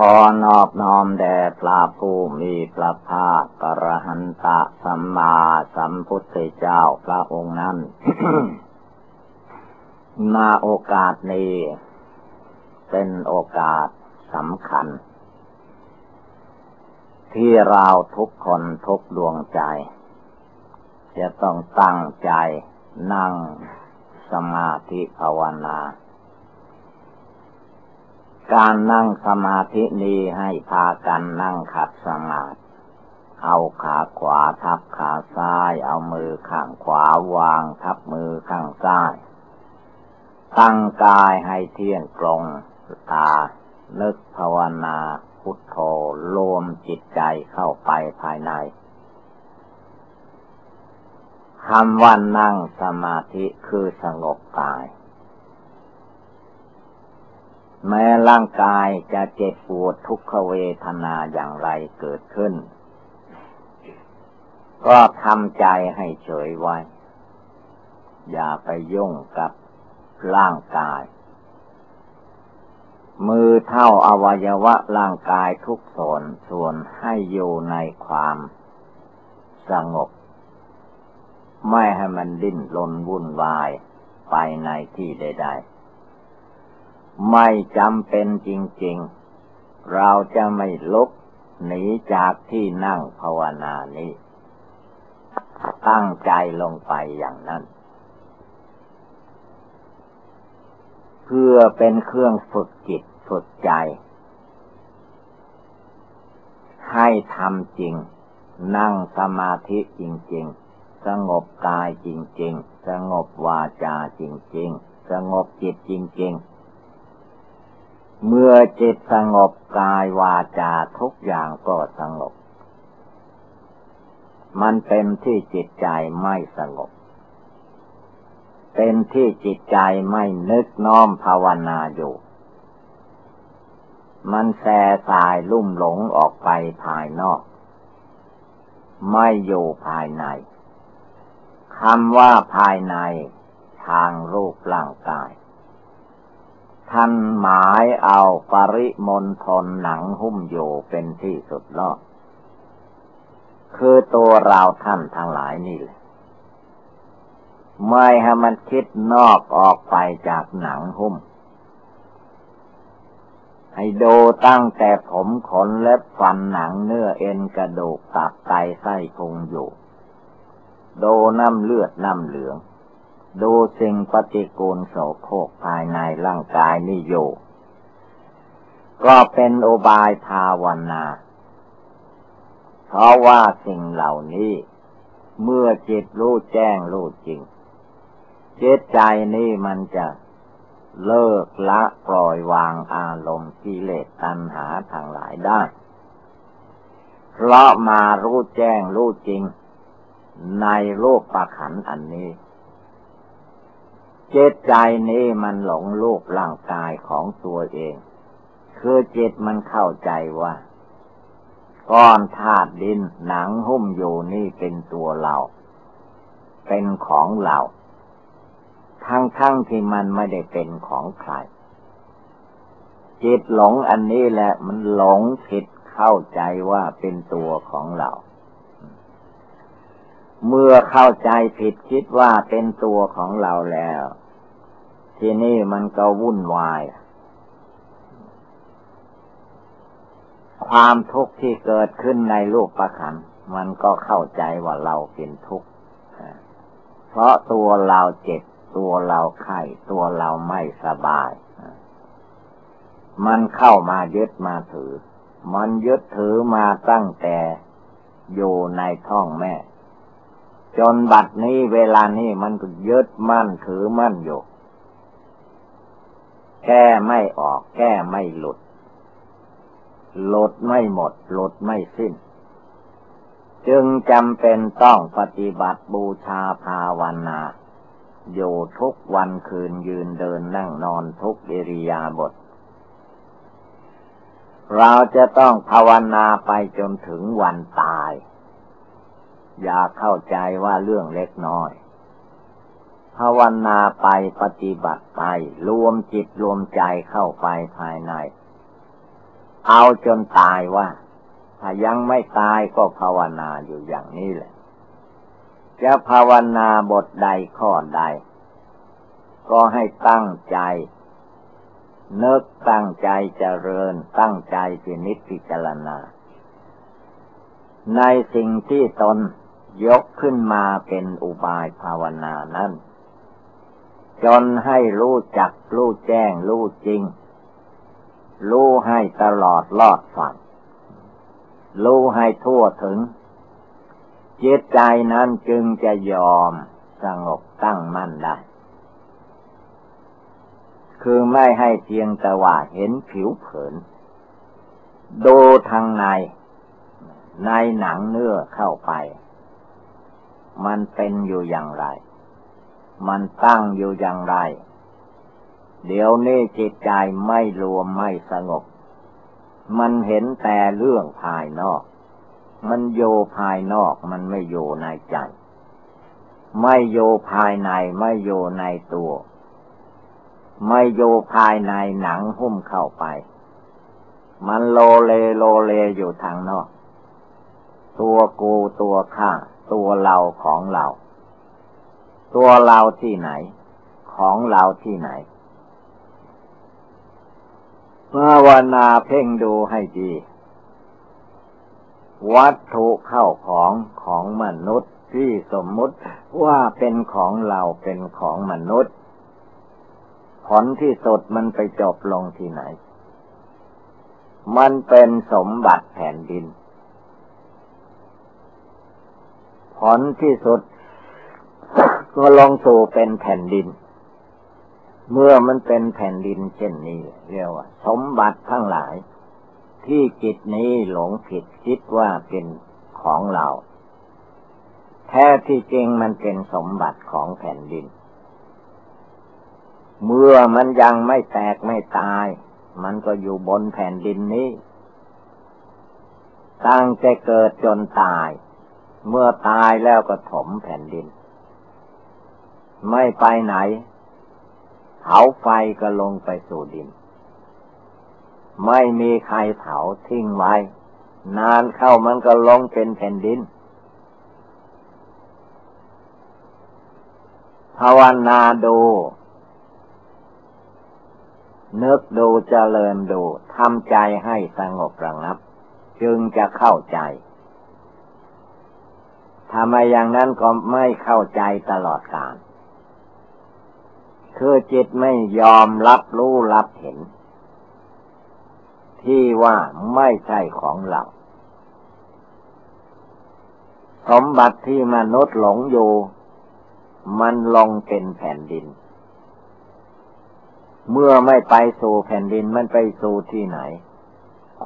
ขอนอบน้อมแด่พระผู้มีพระภาคกระหันตะสัมมาสัมพุทธเจ้าพระองค์นั้น มาโอกาสนี้ เป็นโอกาสสำคัญ ที่เราทุกคนทุกดวงใจ จะต้องตั้งใจนั่งสมาธิภาวนา การนั่งสมาธินี้ให้พากันนั่งขัดสมาธิเอาขาขวาทับขาซ้าย เอามือข้างขวาวางทับมือข้างซ้าย ตั้งกายให้เที่ยงตรงตานึกภาวนาพุทโธรวมจิตใจเข้าไปภายในคำว่านั่งสมาธิคือสงบกาย แม้ร่างกายจะเจ็บปวดทุกขเวทนาอย่างไรเกิดขึ้น ก็ทำใจให้เฉยไว้ อย่าไปยุ่งกับร่างกาย มือเท่าอวัยวะร่างกายทุกส่วนส่วนให้อยู่ในความสงบ ไม่ให้มันดิ้นรนวุ่นวายไปในที่ใด ๆ ไม่จำเป็นจริง ๆ เราจะไม่ลุกหนีจากที่นั่งภาวนานี้ ตั้งใจลงไปอย่างนั้น เพื่อเป็นเครื่องฝึกจิตฝึกใจ ให้ทำจริง นั่งสมาธิจริง ๆ สงบกายจริง ๆ สงบวาจาจริง ๆ สงบจิตจริง ๆ เมื่อจิตสงบกายวาจาทุกอย่างก็สงบ มันเป็นที่จิตใจไม่สงบ เป็นที่จิตใจไม่นึกน้อมภาวนาอยู่ มันแส่สายลุ่มหลงออกไปภายนอก ไม่อยู่ภายในคำว่าภายในทางรูปร่างกาย ท่านหมายเอาปริมณฑลหนังหุ้มอยู่เป็นที่สุดรอดคือตัวเราท่านทั้งหลายนี่แหละไม่ให้มันคิดนอกออกไปจากหนังหุ้ม ให้ดูตั้งแต่ผมขนเล็บฟันหนังเนื้อเอ็นกระดูกตับไตไส้พุงอยู่ ดูน้ำเลือดน้ำเหลือง ดูสิ่งปฏิกูลโสโครกภายในร่างกายนี่อยู่ก็เป็นโอบายภาวนา เพราะว่าสิ่งเหล่านี้ เมื่อจิตรู้แจ้งรู้จริงจิตใจนี่มันจะเลิกละปล่อยวางอารมณ์กิเลสตัณหาทางหลายได้ เพราะมารู้แจ้งรู้จริง ในโลกประขันอันนี้ จิตใจนี้มันหลงลูกร่างกายของตัวเอง คือจิตมันเข้าใจว่า ก้อนธาตุดินหนังหุ้มอยู่นี่เป็นตัวเรา เป็นของเรา ทั้งๆทที่มันไม่ได้เป็นของใคร จิตหลงอันนี้แหละมันหลงผิดเข้าใจว่าเป็นตัวของเรา เมื่อเข้าใจผิดคิดว่าเป็นตัวของเราแล้ว ที่นี่มันก็วุ่นวาย ความทุกข์ที่เกิดขึ้นในรูปประคันมันก็เข้าใจว่าเราเป็นทุกข์เพราะตัวเราเจ็บตัวเราไข้ตัวเราไม่สบาย มันเข้ามายึดมาถือ มันยึดถือมาตั้งแต่อยู่ในท้องแม่ จนบัดนี้เวลานี้มันก็ยึดมั่นถือมั่นอยู่ แก้ไม่ออก แก้ไม่หลุด หลุดไม่หมด หลุดไม่สิ้น จึงจำเป็นต้องปฏิบัติบูชาภาวนาอยู่ทุกวันคืนยืนเดินนั่งนอนทุกอิริยาบถเราจะต้องภาวนาไปจนถึงวันตาย อย่าเข้าใจว่าเรื่องเล็กน้อยภาวนาไปปฏิบัติไป รวมจิตรวมใจเข้าไปภายใน เอาจนตายว่า ถ้ายังไม่ตายก็ภาวนาอยู่อย่างนี้แหละ จะภาวนาบทใดข้อใด ก็ให้ตั้งใจ นึกตั้งใจเจริญตั้งใจพินิจพิจารณา ในสิ่งที่ตน ยกขึ้นมาเป็นอุบายภาวนานั้น จนให้รู้จัก รู้แจ้ง รู้จริง รู้ให้ตลอดลอดฝังรู้ให้ทั่วถึง จิตใจนั้นจึงจะยอมสงบตั้งมั่นได้ คือไม่ให้เพียงแต่ว่าเห็นผิวเผิน ดูทางใน ในหนังเนื้อเข้าไป มันเป็นอยู่อย่างไร มันตั้งอยู่อย่างไร เดี๋ยวนี้จิตใจไม่รวมไม่สงบ มันเห็นแต่เรื่องภายนอก มันโยภายนอกมันไม่โยในใจ ไม่โยภายในไม่โยในตัว ไม่อยู่ภายในหนังหุ้มเข้าไป มันโลเลโลเลอยู่ทางนอก ตัวกูตัวข้า ตัวเราของเรา ตัวเราที่ไหน ของเราที่ไหนภาวนาเพ่งดูให้ดี วัตถุเข้าของของมนุษย์ที่สมมุติว่าเป็นของเราเป็นของมนุษย์ ผลที่สุดมันไปจบลงที่ไหน มันเป็นสมบัติแผ่นดิน ผลที่สุด ก็ลงสู่เป็นแผ่นดิน เมื่อมันเป็นแผ่นดินเช่นนี้เรียกว่า สมบัติทั้งหลาย ที่จิตนี้หลงผิดคิดว่าเป็นของเรา แท้ที่จริงมันเป็นสมบัติของแผ่นดิน เมื่อมันยังไม่แตกไม่ตาย มันก็อยู่บนแผ่นดินนี้ตั้งแต่เกิดจนตาย เมื่อตายแล้วก็ถมแผ่นดิน ไม่ไปไหนเผาไฟก็ลงไปสู่ดิน ไม่มีใครเผาทิ้งไว้ นานเข้ามันก็ลงเป็นแผ่นดินภาวนาดูนึกดูเจริญดูทำใจให้สงบระงับ จึงจะเข้าใจ ทำไมอย่างนั้นก็ไม่เข้าใจตลอดกาลคือจิตไม่ยอมรับรู้รับเห็น ที่ว่าไม่ใช่ของเรา สมบัติที่มนุษย์หลงอยู่ มันลงเป็นแผ่นดิน เมื่อไม่ไปสู่แผ่นดินมันไปสู่ที่ไหน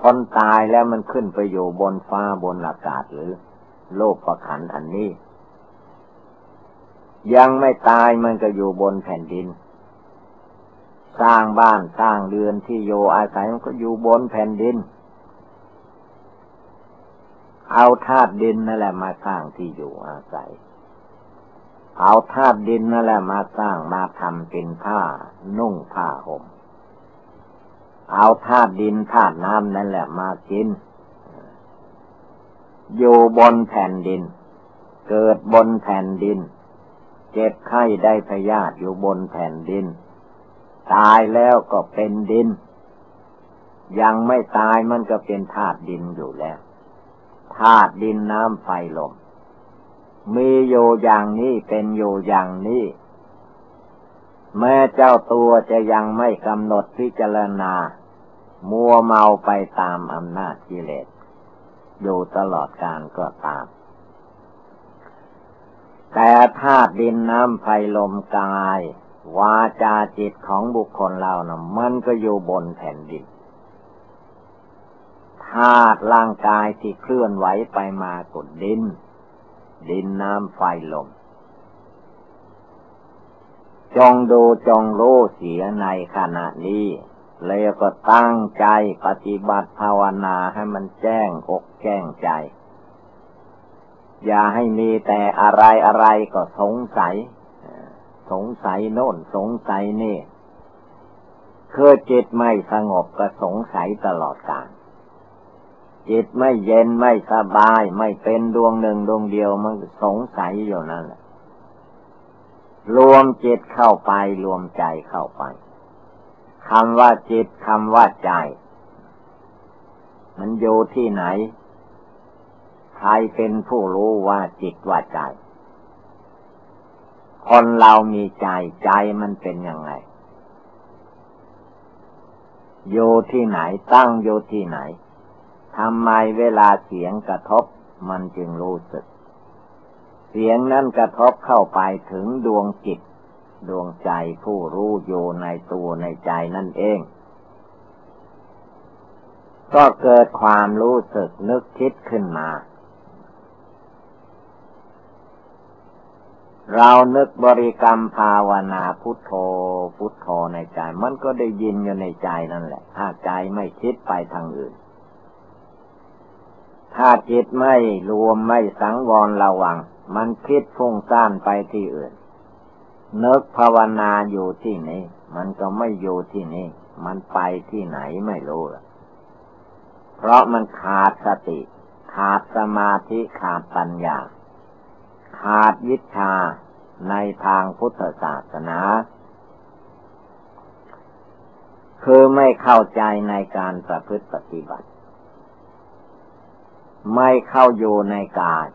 คนตายแล้วมันขึ้นไปอยู่บนฟ้าบนอากาศหรือ โลกประขันอันนี้ ยังไม่ตายมันก็อยู่บนแผ่นดิน สร้างบ้านสร้างเรือนที่โยอาศัยมันก็อยู่บนแผ่นดิน เอาธาตุดินนั่นแหละมาสร้างที่อยู่อาศัย เอาธาตุดินนั่นแหละมาสร้างมาทำเป็นผ้านุ่งผ้าห่มเอาธาตุดินธาตุน้ำนั่นแหละมากิน อยู่บนแผ่นดิน เกิดบนแผ่นดิน เจ็บไข้ได้พยาธิอยู่บนแผ่นดิน ตายแล้วก็เป็นดิน ยังไม่ตายมันก็เป็นธาตุดินอยู่แล้วธาตุดินน้ำไฟลม มีอยู่อย่างนี้เป็นอยู่อย่างนี้ แม้เจ้าตัวจะยังไม่กำหนดพิจารณา มัวเมาไปตามอำนาจกิเลส อยู่ตลอดการก็ตาม แต่ธาตุดินน้ำไฟลมกาย วาจาจิตของบุคคลเรานะ่ะมันก็อยู่บนแผ่นดินธาตุร่างกายที่เคลื่อนไหวไปมากดดิน ดินน้ำไฟลม จงดูจงรู้เสียในขณะนี้แล้วก็ตั้งใจปฏิบัติภาวนาให้มันแจ้งอก แจ้งใจ อย่าให้มีแต่อะไรอะไรก็สงสัย สงสัยโน่นสงสัยนี่คือจิตไม่สงบก็สงสัยตลอดกาลจิตไม่เย็นไม่สบายไม่เป็นดวงหนึ่งดวงเดียวมันสงสัยอยู่นั่นแหละรวมจิตเข้าไปรวมใจเข้าไปคำว่าจิตคำว่าใจ มันอยู่ที่ไหน ใครเป็นผู้รู้ว่าจิตว่าใจ คนเรามีใจใจมันเป็นยังไง อยู่ที่ไหนตั้งอยู่ที่ไหนทำไมเวลาเสียงกระทบมันจึงรู้สึก เสียงนั้นกระทบเข้าไปถึงดวงจิต ดวงใจผู้รู้อยู่ในตัวในใจนั่นเอง ก็เกิดความรู้สึกนึกคิดขึ้นมา เรานึกบริกรรมภาวนาพุทโธ พุทโธในใจ มันก็ได้ยินอยู่ในใจนั่นแหละ ถ้าใจไม่คิดไปทางอื่น ถ้าจิตไม่รวมไม่สังวรระวัง มันคิดฟุ้งซ่านไปที่อื่น นึกภาวนาอยู่ที่นี่มันก็ไม่อยู่ที่นี่ มันไปที่ไหนไม่รู้ เพราะมันขาดสติ ขาดสมาธิ ขาดปัญญา ขาดวิชาในทางพุทธศาสนา คือไม่เข้าใจในการประพฤติปฏิบัติ ไม่เข้าอยู่ในกาย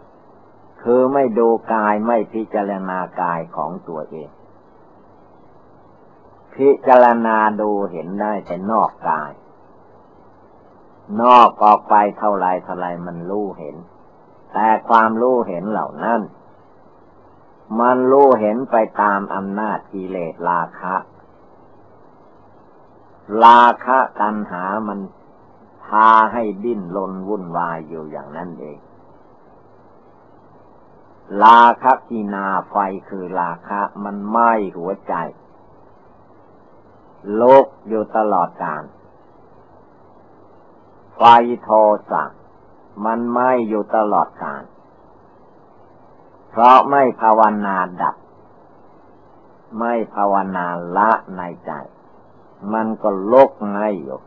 คือไม่ดูกายไม่พิจารณากายของตัวเอง พิจารณาดูเห็นได้แต่นอกกาย นอกออกไปเท่าไรเท่าไรมันรู้เห็น แต่ความรู้เห็นเหล่านั้น มันรู้เห็นไปตามอำนาจกิเลสราคะ ราคะตัณหามันพาให้ดิ้นรนวุ่นวายอยู่อย่างนั้นเอง ราคะกินาไฟคือราคะมันไหม้หัวใจ โลกอยู่ตลอดกาลไฟโทสะมันไหม้อยู่ตลอดกาล เพราะไม่ภาวนาดับ ไม่ภาวนาละในใจ มันก็ลกไงอยู่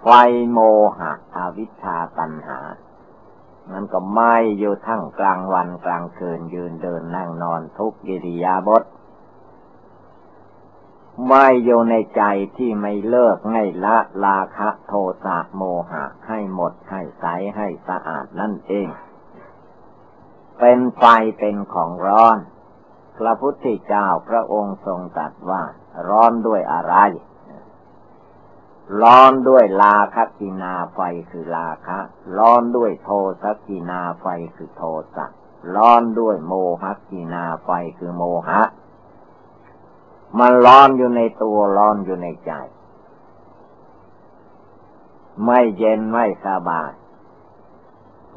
ไฟโมหะอวิชชาตัณหา มันก็ไหม้อยู่ทั้งกลางวันกลางคืนยืนเดินนั่งนอนทุกกิริยาบทไม่อยู่ในใจที่ไม่เลิกให้ละลาคะโทสะโมหะให้หมดให้ใสให้สะอาดนั่นเอง เป็นไฟเป็นของร้อน พระพุทธเจ้าพระองค์ทรงตรัสว่าร้อนด้วยอะไร ร้อนด้วยลาคกินาไฟคือลาคะ ร้อนด้วยโทสกินาไฟคือโทสะร้อนด้วยโมหกินาไฟคือโมหะ มันร้อนอยู่ในตัวร้อนอยู่ในใจ ไม่เย็นไม่สบาย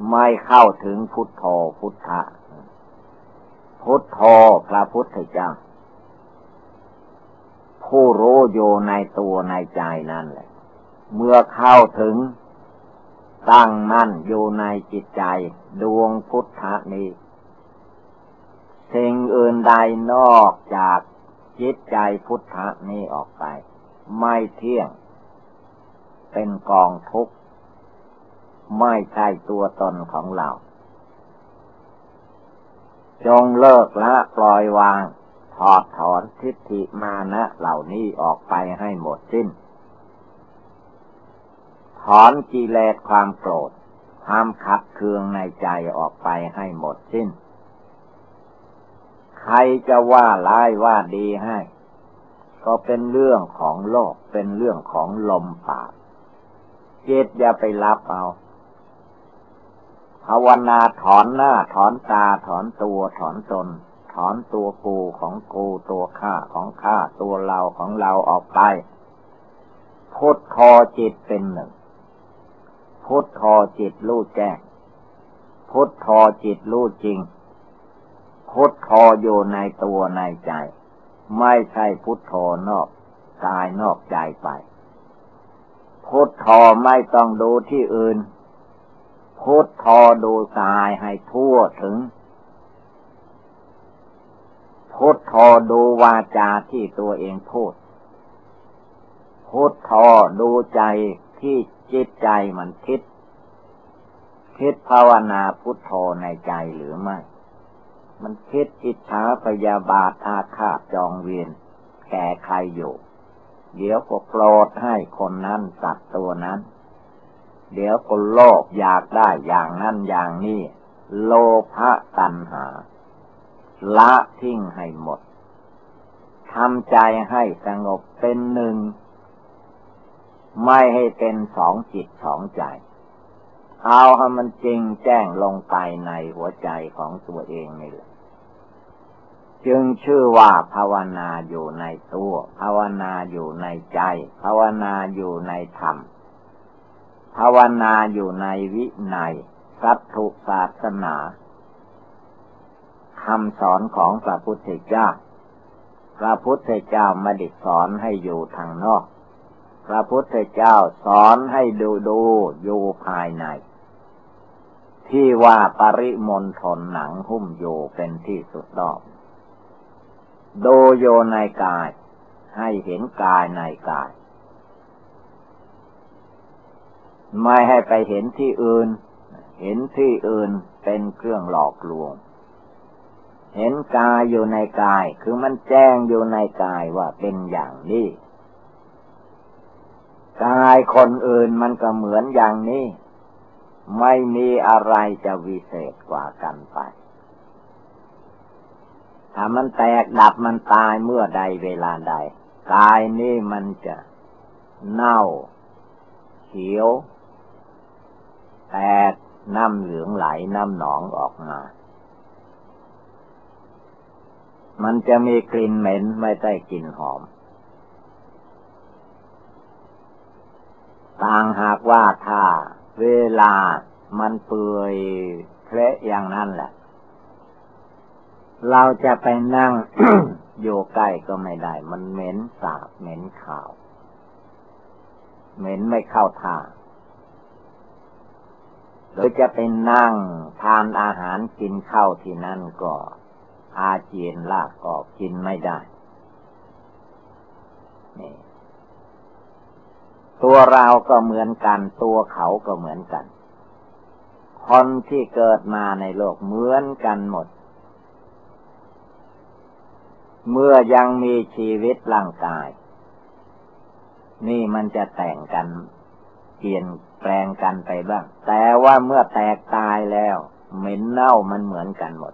ไม่เข้าถึงพุทโธพุทธะ พุทโธพระพุทธเจ้า ผู้รู้อยู่ในตัวในใจนั่นแหละ เมื่อเข้าถึง ตั้งมั่นอยู่ในจิตใจดวงพุทธะนี้สิ่งอื่นใดนอกจากจิตใจพุทธะนี้ออกไป ไม่เที่ยง เป็นกองทุกข์ ไม่ใช่ตัวตนของเรา จงเลิกละปล่อยวาง ถอดถอนทิฏฐิมานะเหล่านี้ออกไปให้หมดสิ้น ถอนกิเลสความโกรธความขัดเคืองในใจออกไปให้หมดสิ้น ใครจะว่าร้ายว่าดีให้ ก็เป็นเรื่องของโลกเป็นเรื่องของลมปากเจตอย่าไปรับเอา ภาวนาถอนหน้าถอนตาถอนตัวถอนตน ถอนตัวกูของกูตัวข้าของข้าตัวเราของเราออกไป พุทโธจิตเป็นหนึ่ง พุทโธจิตรู้แจ้งพุทโธจิตรู้จริง พุทโธอยู่ในตัวในใจ ไม่ใช่พุทโธนอกกายนอกใจไป พุทโธไม่ต้องดูที่อื่น พุทโธดูกายให้ทั่วถึง พุทโธดูวาจาที่ตัวเองพูด พุทโธดูใจที่จิตใจมันคิด คิดภาวนาพุทโธในใจหรือไม่ มันคิดอิจฉาพยาบาทอาฆาตจองเวียนแก่ใครอยู่ เดี๋ยวก็โกรธให้คนนั้นสัตว์ตัวนั้น เดี๋ยวก็โลภอยากได้อย่างนั้นอย่างนี้ โลภะตัณหา ละทิ้งให้หมดทำใจให้สงบเป็นหนึ่ง ไม่ให้เป็นสองจิตสองใจ เอาให้มันจริงแจ้งลงไปในหัวใจของตัวเองนี่แหละจึงชื่อว่าภาวนาอยู่ในตัว ภาวนาอยู่ในใจ ภาวนาอยู่ในธรรม ภาวนาอยู่ในวิในสัตถุศาสนาคำสอนของพระพุทธเจ้า พระพุทธเจ้าไม่ได้สอนให้อยู่ทางนอก พระพุทธเจ้าสอนให้ดูดูอยู่ภายใน ที่ว่าปริมณฑลหนังหุ้มอยู่เป็นที่สุดดอกดูโยในกาย ให้เห็นกายในกาย ไม่ให้ไปเห็นที่อื่น เห็นที่อื่นเป็นเครื่องหลอกลวง เห็นกายอยู่ในกาย คือมันแจ้งอยู่ในกายว่าเป็นอย่างนี้ กายคนอื่นมันก็เหมือนอย่างนี้ ไม่มีอะไรจะวิเศษกว่ากันไป ถ้ามันแตกดับมันตายเมื่อใดเวลาใด กายนี่มันจะเน่า เขียว แตกน้ำเหลืองไหลน้ำหนองออกมา มันจะมีกลิ่นเหม็นไม่ได้กลิ่นหอม ต่างหากว่าถ้าเวลามันเปื่อยเพละอย่างนั้นแหละ เราจะไปนั่งอยู่ใกล้ก็ไม่ได้ มันเหม็นสาบเหม็นขาว เหม็นไม่เข้าท่า หรือจะไปนั่งทานอาหารกินข้าวที่นั่นก็อาเจียนลากก็กินไม่ได้นี่ตัวเราก็เหมือนกัน ตัวเขาก็เหมือนกัน คนที่เกิดมาในโลกเหมือนกันหมด เมื่อยังมีชีวิตร่างกาย นี่มันจะแต่งกันเปลี่ยน แปลงกันไปบ้าง แต่ว่าเมื่อแตกตายแล้ว เหม็นเน่ามันเหมือนกันหมด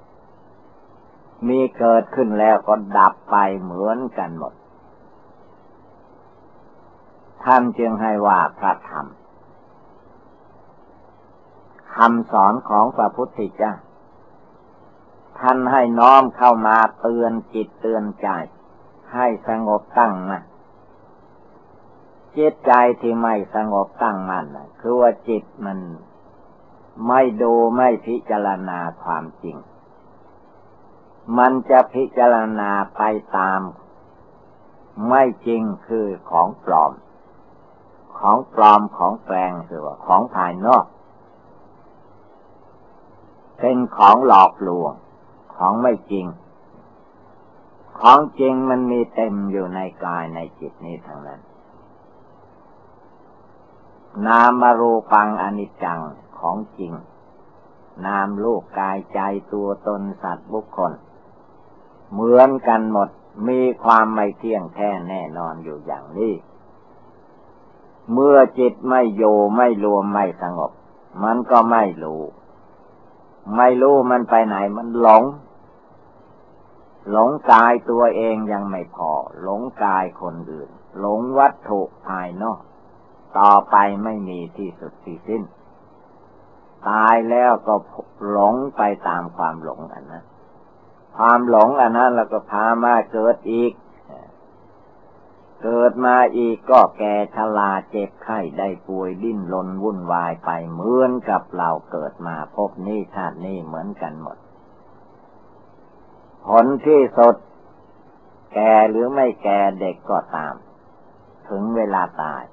มีเกิดขึ้นแล้วก็ดับไปเหมือนกันหมด ท่านจึงให้ว่าพระธรรมคำสอนของพระพุทธเจ้าท่านให้น้อมเข้ามาเตือนจิตเตือนใจ ให้สงบตั้งมั่น จิตใจที่ไม่สงบตั้งมั่นคือว่าจิตมันไม่ดูไม่พิจารณาความจริง มันจะพิจารณาไปตาม ไม่จริงคือของปลอม ของปลอมของแปลงคือว่าของภายนอก เป็นของหลอกลวง ของไม่จริง ของจริงมันมีเต็มอยู่ในกายในจิตนี้ทั้งนั้น นามารูปังอนิจจังของจริง นามลูกกายใจตัวตนสัตว์บุคคล เหมือนกันหมดมีความไม่เที่ยงแท้แน่นอนอยู่อย่างนี้ เมื่อจิตไม่โยไม่รวมไม่สงบ มันก็ไม่รู้ ไม่รู้มันไปไหนมันหลง หลงกายตัวเองยังไม่พอ หลงกายคนอื่น หลงวัตถุภายนอก ต่อไปไม่มีที่สุดที่สิ้น ตายแล้วก็หลงไปตามความหลงอันนั้น ความหลงอันนั้นเราก็พามาเกิดอีก เกิดมาอีกก็แก่ชราเจ็บไข้ได้ป่วยดิ้นรนวุ่นวายไปเหมือนกับเราเกิดมาพบนี้ชาตินี้เหมือนกันหมด ผลที่สดแก่หรือไม่แก่เด็กก็ตาม ถึงเวลาตาย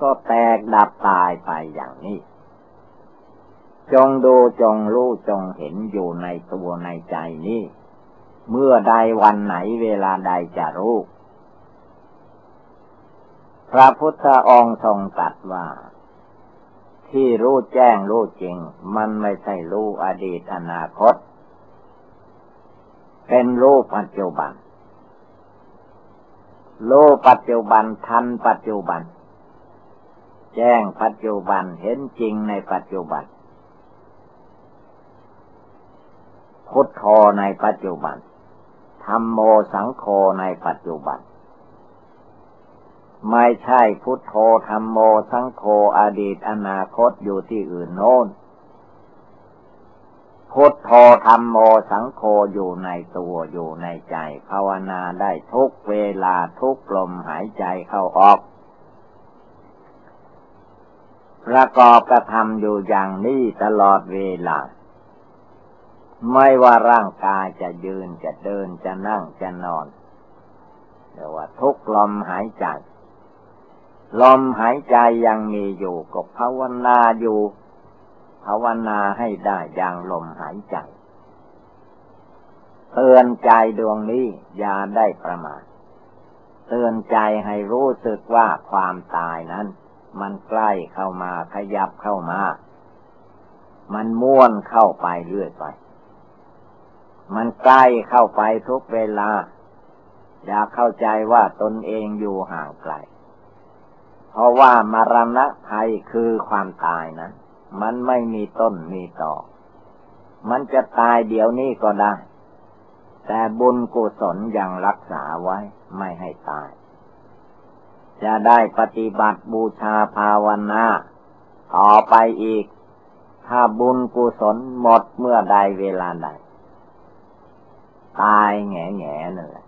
ก็แตกดับตายไปอย่างนี้ จงดูจงรู้จงเห็นอยู่ในตัวในใจนี้ เมื่อใดวันไหนเวลาใดจะรู้ พระพุทธองค์ทรงตรัสว่า ที่รู้แจ้งรู้จริง มันไม่ใช่รู้อดีตอนาคต เป็นรู้ปัจจุบันรู้ปัจจุบันทันปัจจุบัน แจ้งปัจจุบันเห็นจริงในปัจจุบัน พุทโธในปัจจุบันธรรมโมสังโฆในปัจจุบัน ไม่ใช่พุทโธธรรมโมสังโฆอดีตอนาคตอยู่ที่อื่นโน้นพุทโธธรรมโมสังโฆอยู่ในตัวอยู่ในใจ ภาวนาได้ทุกเวลาทุกลมหายใจเข้าออก ประกอบกระทำอยู่อย่างนี้ตลอดเวลา ไม่ว่าร่างกายจะยืนจะเดินจะนั่งจะนอนแต่ว่าทุกลมหายใจ ลมหายใจยังมีอยู่ก็ภาวนาอยู่ ภาวนาให้ได้อย่างลมหายใจ เตือนใจดวงนี้อย่าได้ประมาทเตือนใจให้รู้สึกว่าความตายนั้น มันใกล้เข้ามาขยับเข้ามา มันม้วนเข้าไปเรื่อยไป มันใกล้เข้าไปทุกเวลา อย่าเข้าใจว่าตนเองอยู่ห่างไกล เพราะว่ามรณะภัยคือความตายนะ มันไม่มีต้นมีต่อ มันจะตายเดี๋ยวนี้ก็ได้ แต่บุญกุศลยังรักษาไว้ไม่ให้ตาย จะได้ปฏิบัติบูชาภาวนา ต่อไปอีก ถ้าบุญกุศลหมดเมื่อใดเวลาใด ตายแง่แง่นั่นแหละ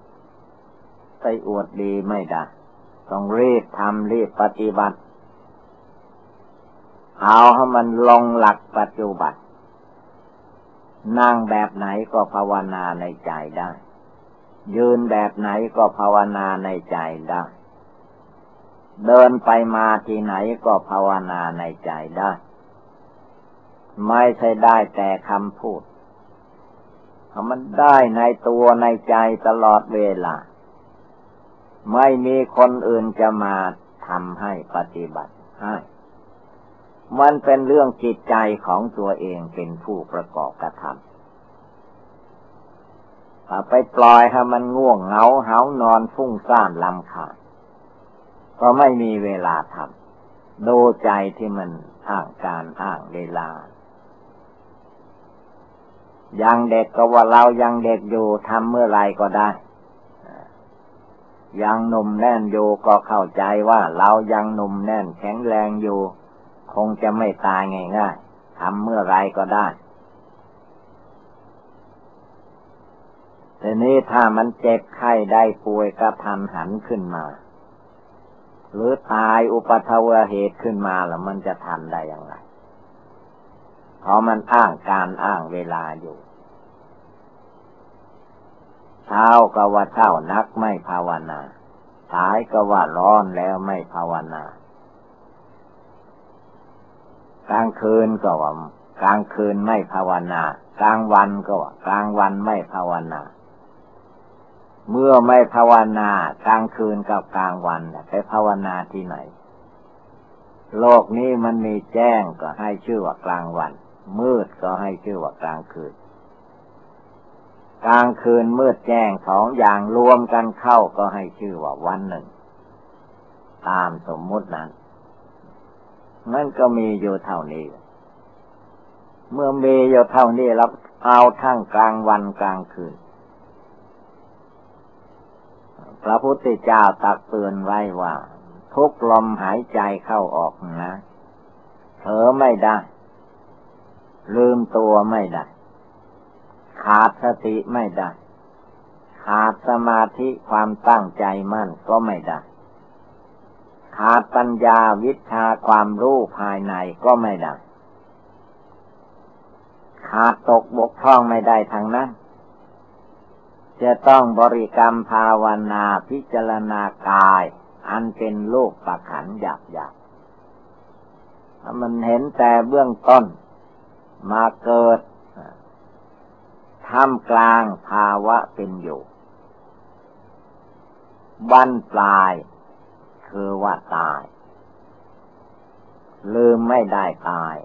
ไปอวดดีไม่ได้ ต้องรีบทำรีบปฏิบัติ เอาให้มันลงหลักปัจจุบันนั่งแบบไหนก็ภาวนาในใจได้ ยืนแบบไหนก็ภาวนาในใจได้ เดินไปมาที่ไหนก็ภาวนาในใจได้ ไม่ใช่ได้แต่คำพูดมันได้ในตัวในใจตลอดเวลา ไม่มีคนอื่นจะมาทำให้ปฏิบัติให้มันเป็นเรื่องจิตใจของตัวเองเป็นผู้ประกอบกระทำถ้าไปปล่อยให้มันง่วงเหงาเหานอนฟุ้งซ่านลำขาด ก็ไม่มีเวลาทำดูใจที่มันอ้างการอ้างเวลายังเด็กก็ว่าเรายังเด็กอยู่ทำเมื่อไรก็ได้ ยังหนุ่มแน่นอยู่ก็เข้าใจว่าเรายังหนุ่มแน่นแข็งแรงอยู่ คงจะไม่ตายง่ายๆทำเมื่อไรก็ได้แต่นี้ถ้ามันเจ็บไข้ได้ป่วยกระทันหันขึ้นมา หรือตายอุปัทวเหตุขึ้นมาแล้วมันจะทันได้อย่างไรเพราะมันอ้างการอ้างเวลาอยู่ เช้าก็ว่าเช้านักไม่ภาวนาสายก็ว่าร้อนแล้วไม่ภาวนากลางคืนก็ว่ากลางคืนไม่ภาวนากลางวันก็ว่ากลางวันไม่ภาวนา เมื่อไม่ภาวนากลางคืนกับกลางวันไปภาวนาที่ไหน โลกนี้มันมีแจ้งก็ให้ชื่อว่ากลางวัน มืดก็ให้ชื่อว่ากลางคืน กลางคืนมืดแจ้งสองอย่างรวมกันเข้าก็ให้ชื่อว่าวันหนึ่ง ตามสมมุตินั้นนั่นก็มีอยู่เท่านี้ เมื่อมีอยู่เท่านี้เราเอาทั้งกลางวันกลางคืน พระพุทธเจ้าตักเตือนไว้ว่า ทุกลมหายใจเข้าออกนะเผลอไม่ได้ ลืมตัวไม่ได้ ขาดสติไม่ได้ขขาดสมาธิความตั้งใจมั่นก็ไม่ได้ ขาดปัญญาวิชาความรู้ภายในก็ไม่ได้ ขาดตกบกพร่องไม่ได้ทางนั้น จะต้องบริกรรมภาวนาพิจารณากาย อันเป็นโลกประขันหยาบหยาบมันเห็นแต่เบื้องต้น มาเกิดท่ามกลางภาวะเป็นอยู่บั้นปลายคือว่าตาย ลืมไม่ได้ตาย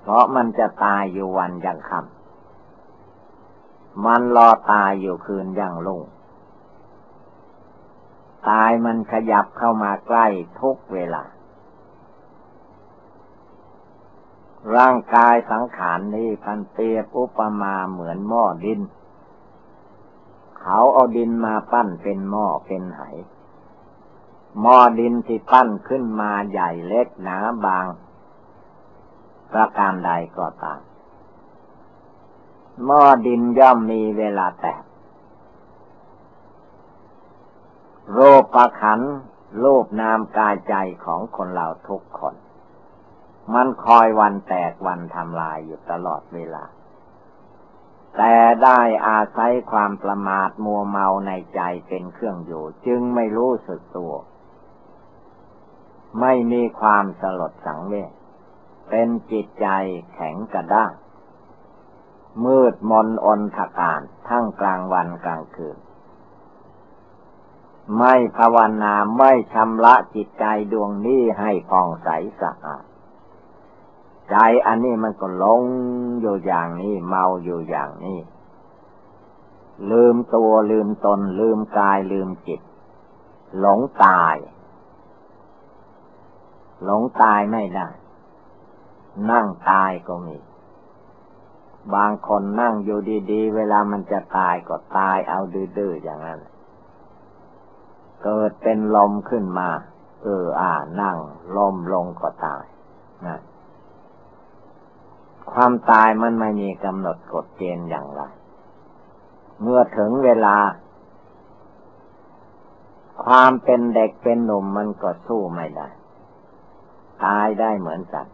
เพราะมันจะตายอยู่วันยังคำ มันรอตายอยู่คืนยังลุ่งตายมันขยับเข้ามาใกล้ทุกเวลา ร่างกายสังขารนี้พันเตียบอุปมาเหมือนหม้อดิน เขาเอาดินมาปั้นเป็นหม้อเป็นไหหม้อดินที่ปั้นขึ้นมาใหญ่เล็กหนาบาง ประการใดก็ตาม หม้อดินย่อมมีเวลาแตก โรคประขันโลภนามกายใจของคนเราทุกคน มันคอยวันแตกวันทำลายอยู่ตลอดเวลา แต่ได้อาศัยความประมาทมัวเมาในใจเป็นเครื่องอยู่ จึงไม่รู้สึกตัว ไม่มีความสลดสังเวชเป็นจิตใจแข็งกระด้าง มืดมนอนทการทั้งกลางวันกลางคืน ไม่ภาวนาไม่ชำระจิตใจดวงนี้ให้ผ่องใสสะอาด ใจอันนี้มันก็หลงอยู่อย่างนี้เมาอยู่อย่างนี้ ลืมตัวลืมตน ลืมกายลืมจิต หลงตาย หลงตายไม่ได้ นั่งตายก็มี บางคนนั่งอยู่ดีๆ เวลามันจะตายก็ตายเอาดื้อๆอย่างนั้น เกิดเป็นลมขึ้นมา เอออ่านั่งลมลงก็ตายนะความตายมันไม่มีกำหนดกฎเกณฑ์อย่างไร เมื่อถึงเวลา ความเป็นเด็กเป็นหนุ่มมันก็สู้ไม่ได้ ตายได้เหมือนกัน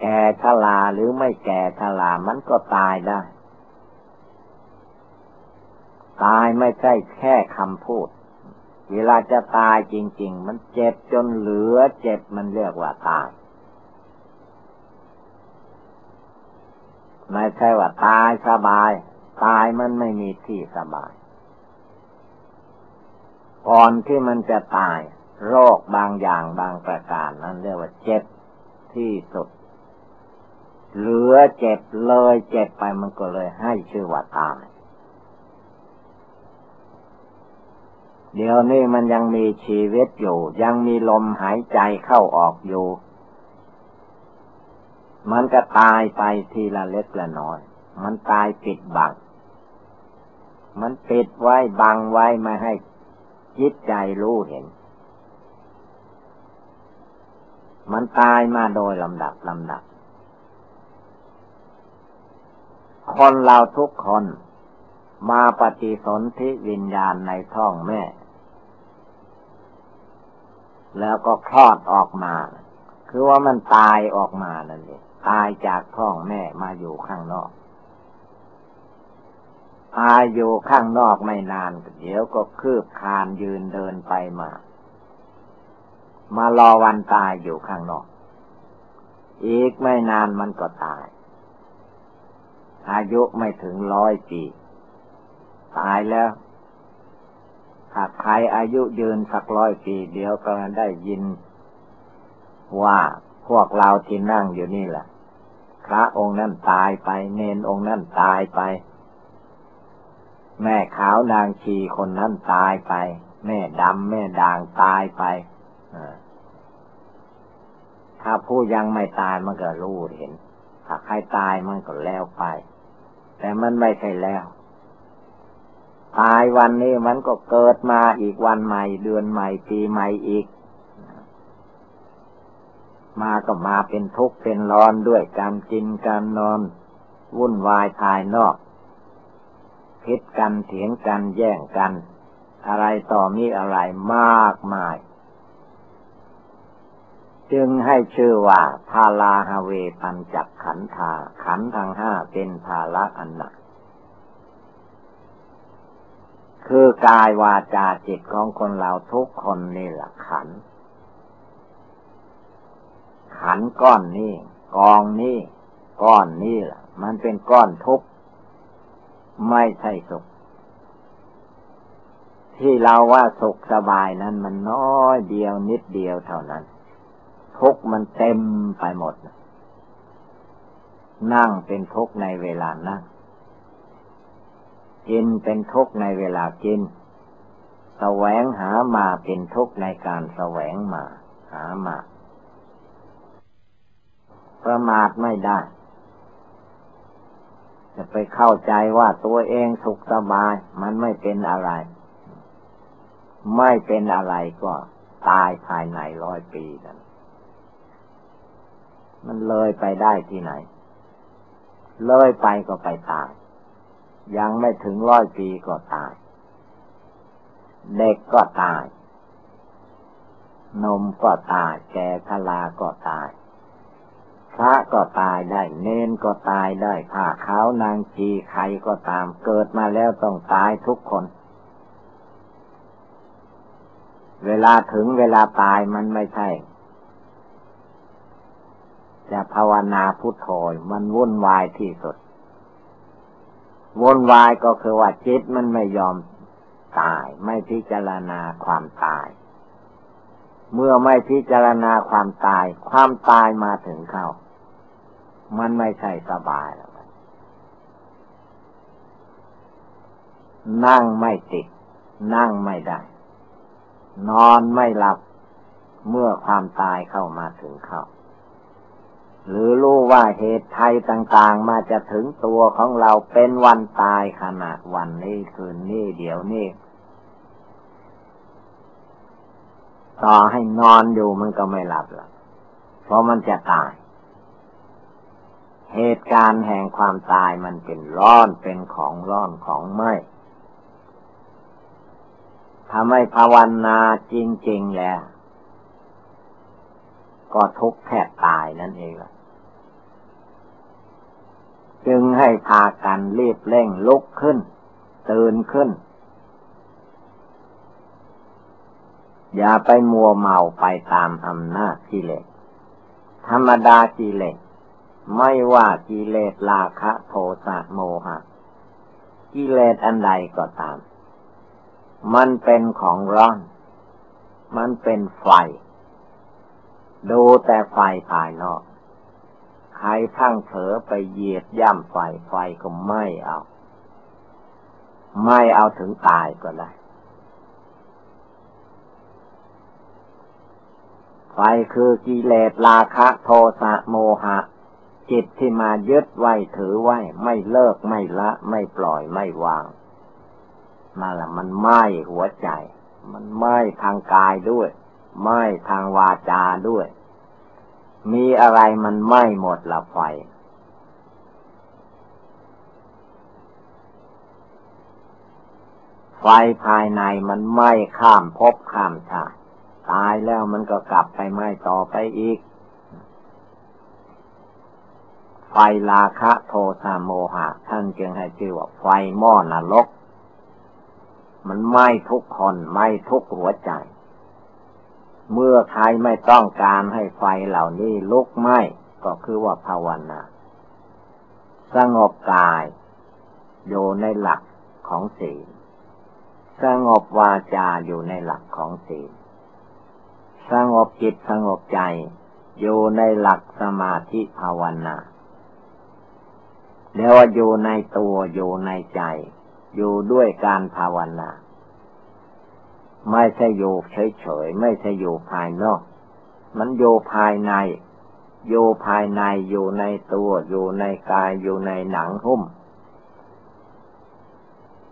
แก่ชราหรือไม่แก่ชรามันก็ตายได้ ตายไม่ใช่แค่คำพูด เวลาจะตายจริง ๆ มันเจ็บจนเหลือเจ็บมันเรียกว่าตายไม่ใช่ว่าตายสบาย ตายมันไม่มีที่สบาย ก่อนที่มันจะตาย โรคบางอย่างบางประการนั้นเรียกว่าเจ็บที่สุด เหลือเจ็บเลยเจ็บไปมันก็เลยให้ชื่อว่าตายเดี๋ยวนี้มันยังมีชีวิตอยู่ ยังมีลมหายใจเข้าออกอยู่ มันก็ตายไปทีละเล็กละน้อย มันตายปิดบัง มันปิดไว้บังไว้ไม่ให้จิตใจรู้เห็น มันตายมาโดยลำดับลำดับ คนเราทุกคนมาปฏิสนธิวิญญาณในท้องแม่ แล้วก็คลอดออกมา คือว่ามันตายออกมานั่นเองตายจากท้องแม่มาอยู่ข้างนอกตายอยู่ข้างนอกไม่นาน เดี๋ยวก็คืบคานยืนเดินไปมา มารอวันตายอยู่ข้างนอก อีกไม่นานมันก็ตาย อายุไม่ถึงร้อยปี ตายแล้วถ้าใครอายุยืนสักร้อยปี เดี๋ยวก็ได้ยิน ว่าพวกเราที่นั่งอยู่นี่แหละ พระองค์นั้นตายไป เนนองค์นั้นตายไป แม่ขาวนางชีคนนั้นตายไป แม่ดำแม่ด่างตายไปถ้าผู้ยังไม่ตายมันก็รู้เห็น ถ้าใครตายมันก็แล้วไป แต่มันไม่ใช่แล้ว ตายวันนี้มันก็เกิดมาอีกวันใหม่ เดือนใหม่ ปีใหม่อีก มาก็มาเป็นทุกข์เป็นร้อนด้วยการกินการนอน วุ่นวายภายนอกคิดกันเถียงกันแย่งกัน อะไรต่อมีอะไรมากมาย จึงให้ชื่อว่าพาลาฮเวปัญจักขันธาขันทั้งห้าเป็นภาละอันหนัก คือกายวาจาจิตของคนเราทุกคนนี่แหละขัน ขันก้อนนี้กองนี้ก้อนนี้แหละมันเป็นก้อนทุกไม่ใช่สุข ที่เราว่าสุขสบายนั้นมันน้อยเดียวนิดเดียวเท่านั้น ทุกมันเต็มไปหมด นั่งเป็นทุกในเวลานั่ง กินเป็นทุกข์ในเวลากิน แสวงหามาเป็นทุกข์ในการแสวงมา หามา ประมาทไม่ได้ จะไปเข้าใจว่าตัวเองสุขสบาย มันไม่เป็นอะไร ไม่เป็นอะไรก็ตายภายในร้อยปีนั้น มันเลยไปได้ที่ไหน เลยไปก็ไปตาย ยังไม่ถึงร้อยปีก็ตาย เด็กก็ตาย นมก็ตาย แก่ชราก็ตาย พระก็ตายได้ เนนก็ตายได้ผ้าขาวนางชีใครก็ตาม เกิดมาแล้วต้องตายทุกคน เวลาถึงเวลาตายมันไม่ใช่ จะภาวนาพุทโธมันวุ่นวายที่สุด วุ่นวายก็คือว่าจิตมันไม่ยอมตาย ไม่พิจารณาความตาย เมื่อไม่พิจารณาความตาย ความตายมาถึงเข้า มันไม่ใช่สบายแล้วนั่งไม่ติด นั่งไม่ได้ นอนไม่หลับ เมื่อความตายเข้ามาถึงเข้า หรือรู้ว่าเหตุไทยต่างๆ มาจะถึงตัวของเราเป็นวันตายขณะวันนี้คืนนี้เดี๋ยวนี้ต่อให้นอนอยู่มันก็ไม่หลับหรอกเพราะมันจะตาย เหตุการณ์แห่งความตายมันเป็นร้อนเป็นของร้อนของไหมถ้าไม่ภาวนาจริงๆแล้ว ก็ทุกข์แทบตายนั่นเองละจึงให้พากันรีบเร่งลุกขึ้นตื่นขึ้น อย่าไปมัวเมาไปตามอำนาจกิเลสธรรมดากิเลสไม่ว่ากิเลสราคะโทสะโมหะ กิเลสอันใดก็ตาม มันเป็นของร้อน มันเป็นไฟ ดูแต่ไฟภายนอก ใครทั้งเถอไปเหยียดย่ำไฟไฟก็ไม่เอา ไม่เอาถึงตายก็ได้ไฟคือกิเลสราคะโทสะโมหะ จิตที่มายึดไว้ถือไว้ ไม่เลิกไม่ละ ไม่ปล่อยไม่วางมาละมันไหม้หัวใจ มันไหม้ทางกายด้วย ไม่ทางวาจาด้วย มีอะไรมันไม่หมดละไฟไฟภายในมันไหม้ข้ามภพข้ามชาติตายแล้วมันก็กลับไปไหม้ต่อไปอีก ไฟราคะโทสะโมหะ ท่านจึงให้ชื่อว่าไฟหม้อนรก มันไหม้ทุกคนไหม้ทุกหัวใจ เมื่อใครไม่ต้องการให้ไฟเหล่านี้ลุกไหม้ก็คือว่าภาวนา สงบกายอยู่ในหลักของศีล สงบวาจาอยู่ในหลักของศีล สงบจิตสงบใจอยู่ในหลักสมาธิภาวนาแล้วอยู่ในตัวอยู่ในใจ อยู่ด้วยการภาวนา ไม่ใช่อยู่เฉยๆไม่ใช่อยู่ภายนอก มันอยู่ภายใน อยู่ภายในอยู่ในตัว อยู่ในกายอยู่ในหนังหุ้ม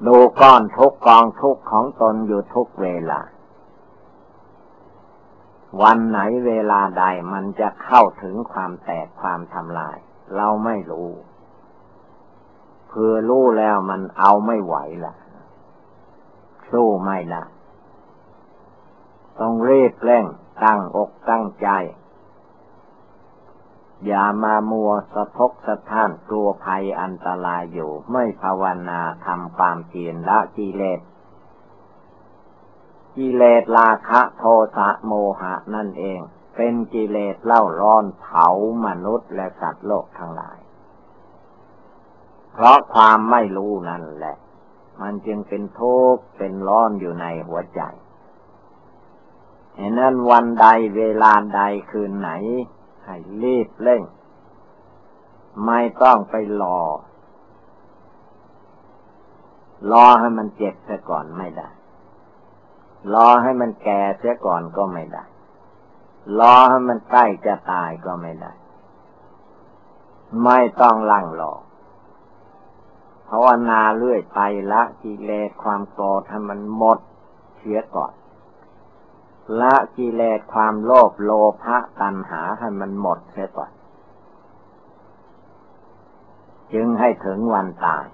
ดูก้อนทุกกองทุกของตนอยู่ทุกเวลา วันไหนเวลาใดมันจะเข้าถึงความแตกความทำลาย เราไม่รู้เพื่อรู้แล้วมันเอาไม่ไหวละสู้ไม่ได้ ต้องรีบเร่งตั้งอกตั้งใจ อย่ามามัวสะทกสะท้านกลัวภัยอันตรายอยู่ ไม่ภาวนาทำความเพียรละกิเลสกิเลสราคะโทสะโมหะนั่นเอง เป็นกิเลสเล่าร้อนเผามนุษย์และสัตว์โลกทั้งหลาย เพราะความไม่รู้นั่นแหละ มันจึงเป็นทุกข์เป็นร้อนอยู่ในหัวใจ ฉะนั้นวันใดเวลาใดคืนไหน ให้รีบเร่ง ไม่ต้องไปรอ รอให้มันเจ็บซะก่อนไม่ได้ รอให้มันแก่เสียก่อนก็ไม่ได้ รอให้มันใกล้จะตายก็ไม่ได้ ไม่ต้องลั่งรอภาวนาเรื่อยไปละกิเลสความโกรธให้มันหมดเสียก่อน ละกิเลสความโลภโลภะตัณหาให้มันหมดเสียก่อนจึงให้ถึงวันตาย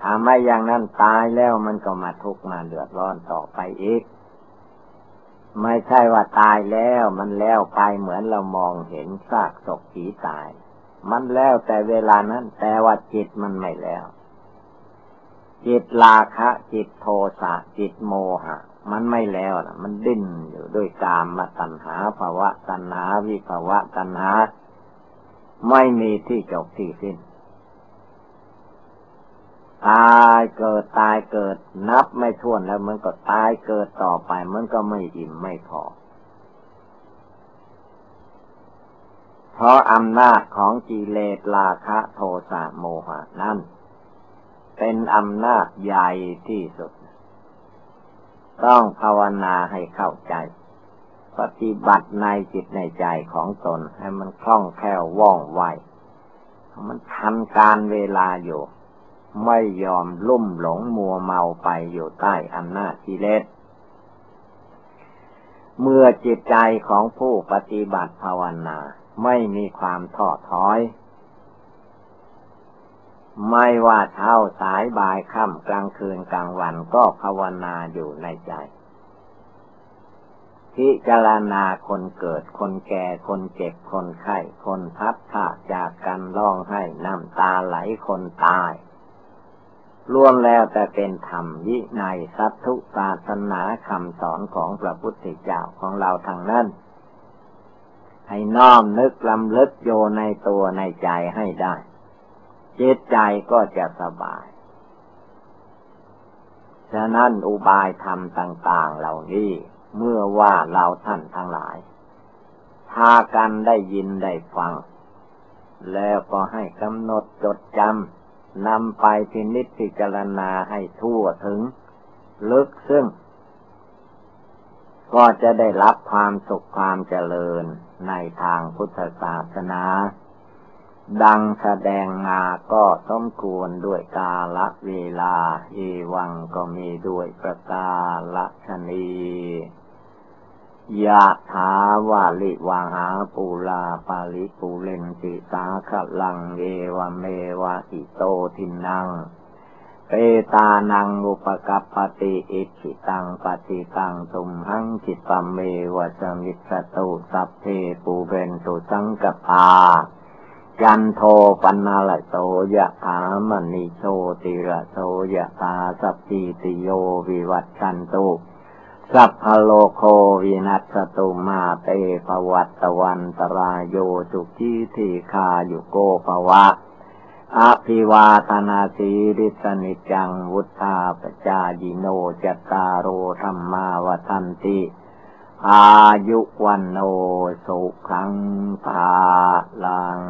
ถ้าไม่อย่างนั้นตายแล้วมันก็มาทุกข์มาเดือดร้อนต่อไปอีก ไม่ใช่ว่าตายแล้วมันแล้วไปเหมือนเรามองเห็นซากศพผีตาย มันแล้วแต่เวลานั้น แต่ว่าจิตมันไม่แล้ว จิตลาคะ จิตโทสะจิตโมหะ มันไม่แล้วนะมันดิ้นอยู่ด้วยกามมาตัณหาภาวะตัณหาวิภาวะตัณหา ไม่มีที่จบที่สิ้น ตายเกิดตายเกิดนับไม่ถ้วนแล้วมันก็ตายเกิดต่อไป มันก็ไม่อิ่มไม่พอ เพราะอำนาจของกิเลสราคะโทสะโมหะนั่นเป็นอำนาจใหญ่ที่สุด ต้องภาวนาให้เข้าใจ ปฏิบัติในจิตในใจของตนให้มันคล่องแคล่วว่องไว มันทันการเวลาอยู่ ไม่ยอมลุ่มหลงมัวเมาไปอยู่ใต้อำนาจกิเลสเมื่อจิตใจของผู้ปฏิบัติภาวนาไม่มีความท้อถอย ไม่ว่าเช้าสายบ่ายค่ำกลางคืนกลางวันก็ภาวนาอยู่ในใจ พิจารณาคนเกิดคนแก่คนเจ็บคนไข้คนพัดผ่าจากกันร้องให้น้ำตาไหลคนตายล้วนแล้วแต่เป็นธรรมวิในสัตถุศาสนาคำสอนของพระพุทธเจ้าของเราทางนั้น ให้น้อมนึกลำลึกโยในตัวในใจให้ได้ จิตใจก็จะสบาย ฉะนั้นอุบายธรรมต่าง ๆ เหล่านี้เมื่อว่าเราท่านทั้งหลายพากันได้ยินได้ฟัง แล้วก็ให้กำหนดจดจำนำไปพินิจพิจารณาให้ทั่วถึง ลึกซึ่ง ก็จะได้รับความสุขความเจริญในทางพุทธศาสนา ดังแสดงมาก็สมควรด้วยกาละเวลา เอวังก็มีด้วยประกาละชนียะถาวาลิวาหาปูราปะริปูเรนติสาคะรังเอวเมวะอิโตทินัง เปตานังอุปกัปปติอิชิตังปัตถิตังตุมหังขิปปเมวะสมิชฌตุสัพเพปูเรนตุสังกัปปา จันโทปัณณะระโสยะถามณิโชติระโสยะถาสัพพีติโยวิวัชชันตุสัพพโลโควินัสตุมาเตภวัตวันตรายโยสุขีทีคายุโกภวะอภิวาธนาสีริสนิจังวุธาปจายิโนจตารโรธรรมาวทันติ อายุวันโนสุขังภาลัง